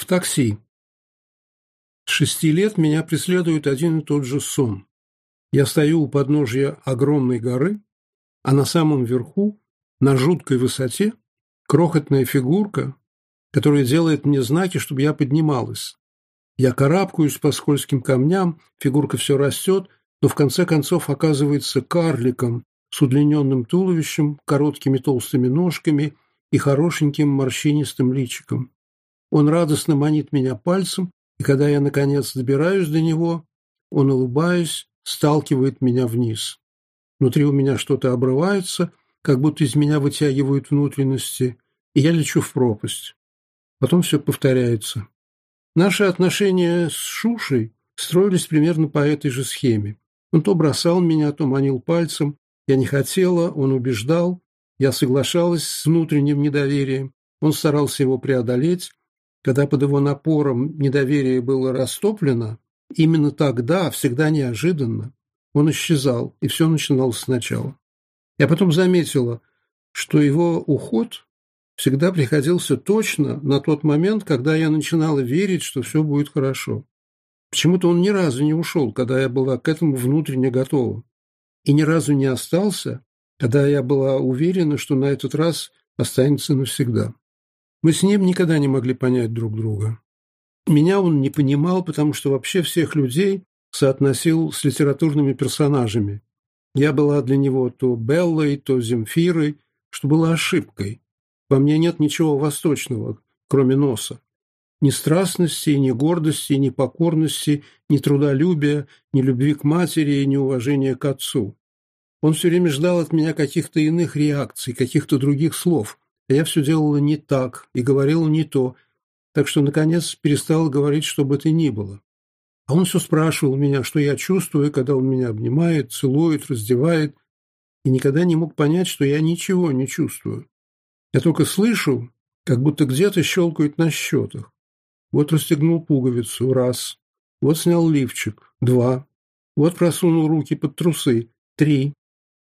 В такси. С шести лет меня преследует один и тот же сон. Я стою у подножья огромной горы, а на самом верху, на жуткой высоте, крохотная фигурка, которая делает мне знаки, чтобы я поднималась. Я карабкаюсь по скользким камням, фигурка все растет, но в конце концов оказывается карликом с удлиненным туловищем, короткими толстыми ножками и хорошеньким морщинистым личиком. Он радостно манит меня пальцем, и когда я, наконец, добираюсь до него, он, улыбаясь, сталкивает меня вниз. Внутри у меня что-то обрывается, как будто из меня вытягивают внутренности, и я лечу в пропасть. Потом все повторяется. Наши отношения с Шушей строились примерно по этой же схеме. Он то бросал меня, то манил пальцем. Я не хотела, он убеждал. Я соглашалась с внутренним недоверием. Он старался его преодолеть, когда под его напором недоверие было растоплено, именно тогда, всегда неожиданно, он исчезал, и все начиналось сначала. Я потом заметила, что его уход всегда приходился точно на тот момент, когда я начинала верить, что все будет хорошо. Почему-то он ни разу не ушел, когда я была к этому внутренне готова, и ни разу не остался, когда я была уверена, что на этот раз останется навсегда. Мы с ним никогда не могли понять друг друга. Меня он не понимал, потому что вообще всех людей соотносил с литературными персонажами. Я была для него то Беллой, то Земфирой, что было ошибкой. Во мне нет ничего восточного, кроме носа. Ни страстности, ни гордости, ни покорности, ни трудолюбия, ни любви к матери и ни уважения к отцу. Он все время ждал от меня каких-то иных реакций, каких-то других слов, а я все делала не так и говорила не то, так что, наконец, перестала говорить, что бы то ни было. А он все спрашивал меня, что я чувствую, когда он меня обнимает, целует, раздевает, и никогда не мог понять, что я ничего не чувствую. Я только слышу, как будто где-то щелкают на счетах. Вот расстегнул пуговицу, раз. Вот снял лифчик, два. Вот просунул руки под трусы, три.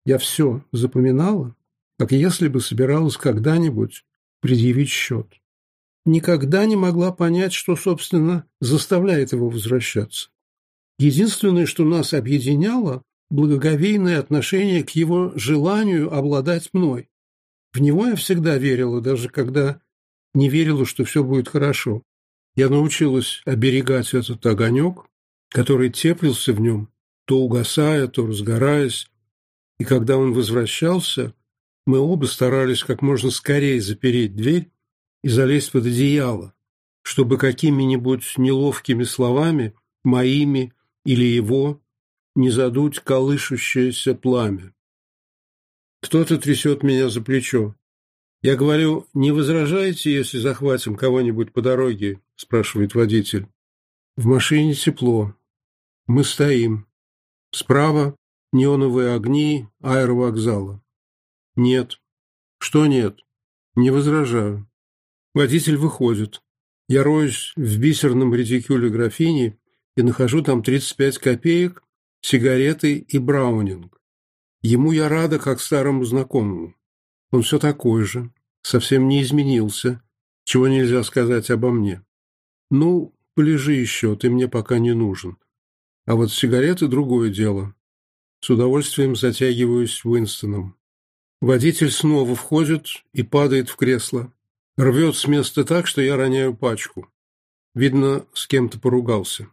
Я все запоминала? как если бы собиралась когда-нибудь предъявить счет. Никогда не могла понять, что, собственно, заставляет его возвращаться. Единственное, что нас объединяло, благоговейное отношение к его желанию обладать мной. В него я всегда верила, даже когда не верила, что все будет хорошо. Я научилась оберегать этот огонек, который теплился в нем, то угасая, то разгораясь, и когда он возвращался, мы оба старались как можно скорее запереть дверь и залезть под одеяло, чтобы какими-нибудь неловкими словами, моими или его, не задуть колышущееся пламя. Кто-то трясет меня за плечо. Я говорю, не возражаете, если захватим кого-нибудь по дороге? спрашивает водитель. В машине тепло. Мы стоим. Справа неоновые огни аэровокзала. Нет. Что нет? Не возражаю. Водитель выходит. Я роюсь в бисерном редикюле графини и нахожу там 35 копеек, сигареты и браунинг. Ему я рада, как старому знакомому. Он все такой же, совсем не изменился, чего нельзя сказать обо мне. Ну, полежи еще, ты мне пока не нужен. А вот сигареты – другое дело. С удовольствием затягиваюсь Уинстоном. Водитель снова входит и падает в кресло. Рвет с места так, что я роняю пачку. Видно, с кем-то поругался.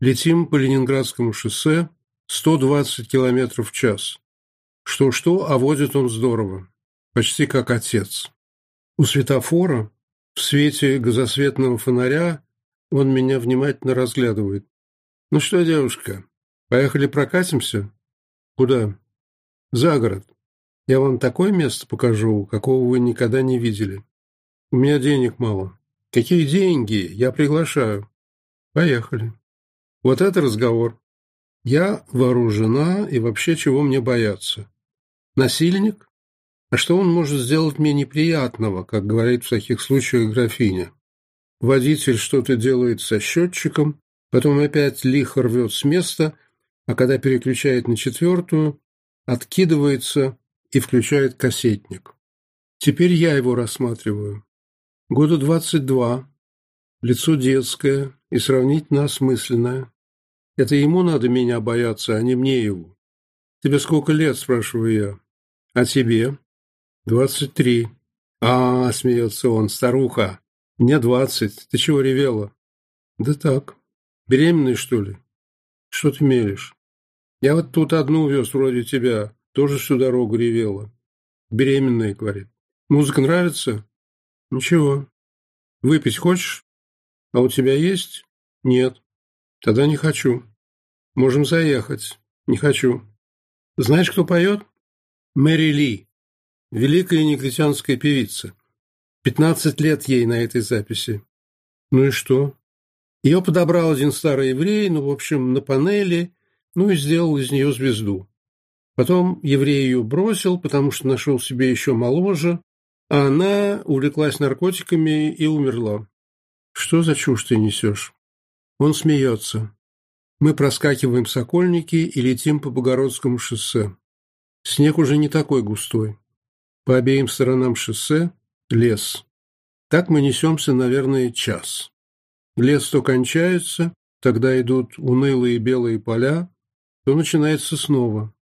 Летим по Ленинградскому шоссе 120 км в час. Что-что, а водит он здорово. Почти как отец. У светофора, в свете газосветного фонаря, он меня внимательно разглядывает. «Ну что, девушка, поехали прокатимся?» «Куда?» «За город. Я вам такое место покажу, какого вы никогда не видели. У меня денег мало. Какие деньги? Я приглашаю. Поехали. Вот это разговор. Я вооружена и вообще чего мне бояться? Насильник? А что он может сделать мне неприятного, как говорит в таких случаях графиня? Водитель что-то делает со счетчиком, потом опять лихо рвет с места, а когда переключает на четвертую, откидывается и включает кассетник. Теперь я его рассматриваю. Году двадцать два, лицо детское и сравнительно осмысленное. Это ему надо меня бояться, а не мне его. Тебе сколько лет, спрашиваю я. А тебе? Двадцать три. А, смеется он, старуха. Мне двадцать. Ты чего ревела? Да так. Беременный, что ли? Что ты мелешь? Я вот тут одну увез вроде тебя. Тоже всю дорогу ревела. Беременная, говорит. Музыка нравится? Ничего. Выпить хочешь? А у тебя есть? Нет. Тогда не хочу. Можем заехать. Не хочу. Знаешь, кто поет? Мэри Ли, великая негритянская певица. Пятнадцать лет ей на этой записи. Ну и что? Ее подобрал один старый еврей, ну, в общем, на панели, ну и сделал из нее звезду. Потом еврей ее бросил, потому что нашел себе еще моложе, а она увлеклась наркотиками и умерла. Что за чушь ты несешь? Он смеется. Мы проскакиваем Сокольники и летим по Богородскому шоссе. Снег уже не такой густой. По обеим сторонам шоссе – лес. Так мы несемся, наверное, час. Лес то кончается, тогда идут унылые белые поля, то начинается снова.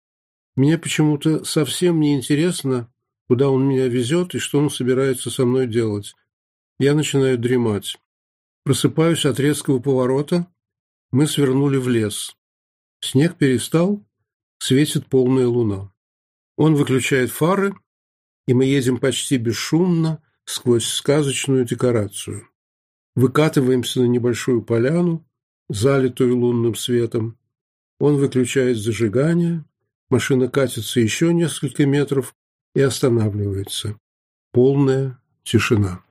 Мне почему-то совсем не интересно, куда он меня везет и что он собирается со мной делать. Я начинаю дремать. Просыпаюсь от резкого поворота. Мы свернули в лес. Снег перестал, светит полная луна. Он выключает фары, и мы едем почти бесшумно сквозь сказочную декорацию. Выкатываемся на небольшую поляну, залитую лунным светом. Он выключает зажигание, Машина катится еще несколько метров и останавливается. Полная тишина.